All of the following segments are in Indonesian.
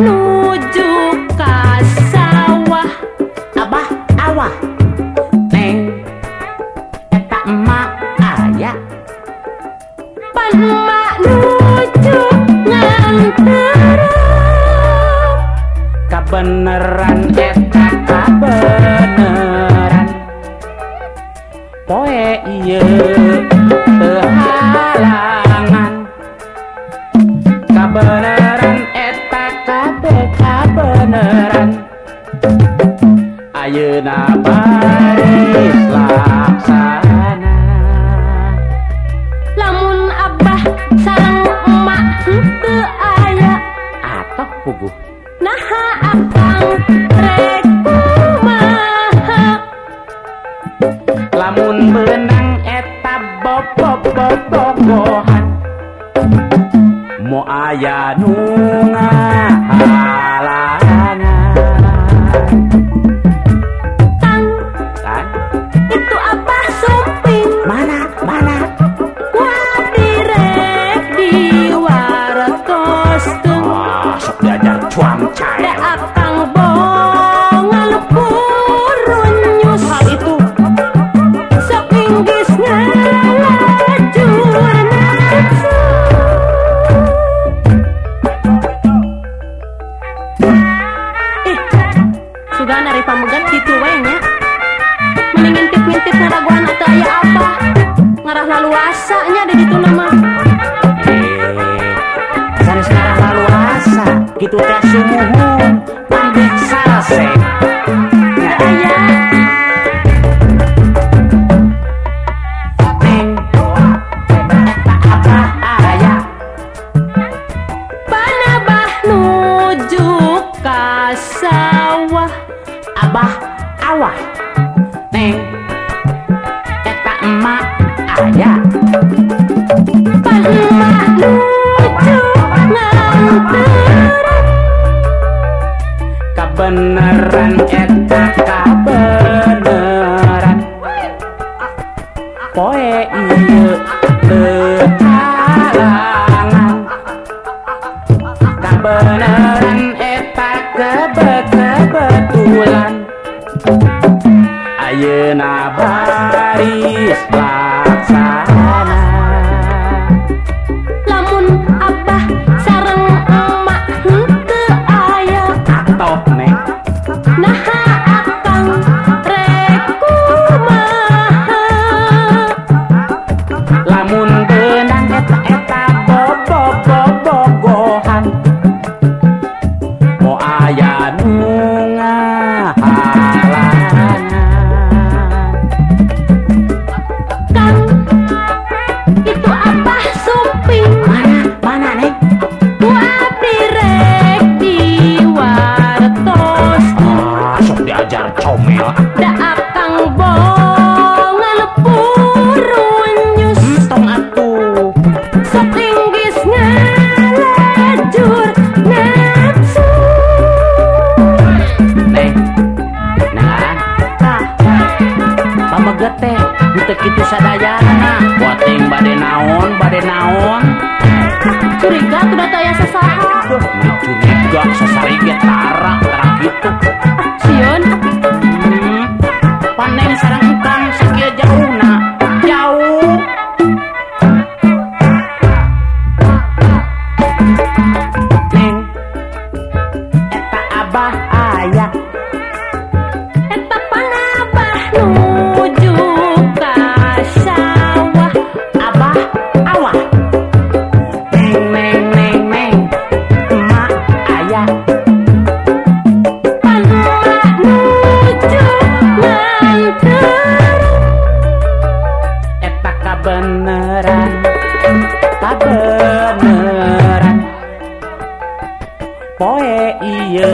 menuju ke sawah. Abah awah. Neng eta emak aya pan menuju nganter kabeneran eta kabeneran poe iya. beneran Ayeuna Paris laksana. Lamun abah sareng emak teu aya. Atau puguh. Naha apa budak gitu wanya meningintip-ngintip ngaraguan atau ayah apa. Ngarah lalu asanya ada gitu nama eh, sekarang lalu asa, gitu teh sumuhu beneran eta kabeneran poe ieu bekalangan kabeneran eta kebe kebetulan ayeuna baris baris ada naon. Curiga tuh data daya sesaha. Curiga sesaringet poe iya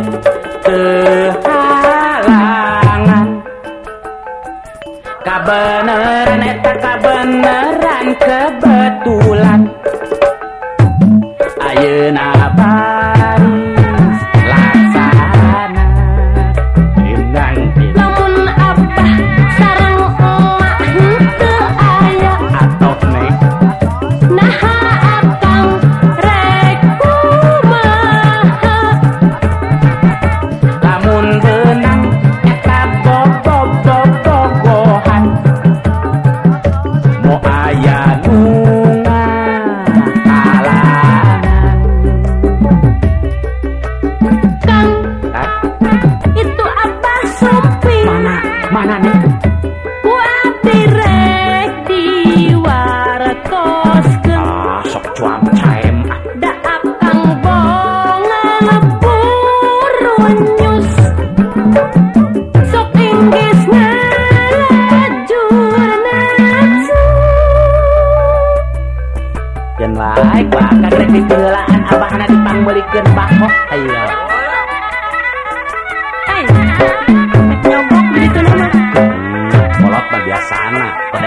kehalangan. Kabeneran eta kabeneran kebetulan. Ayeuna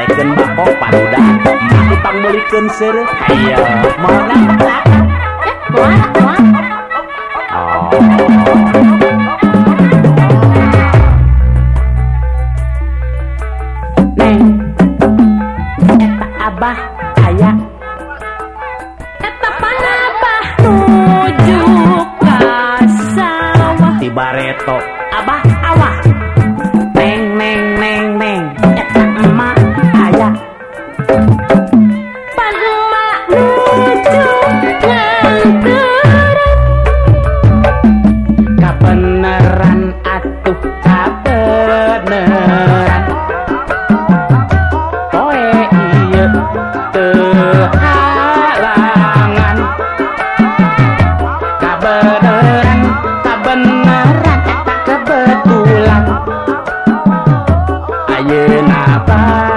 Bagen bakok paruda Tukang belikan seru Ayo Mau nak Ya mau Oh retok. Bye-bye.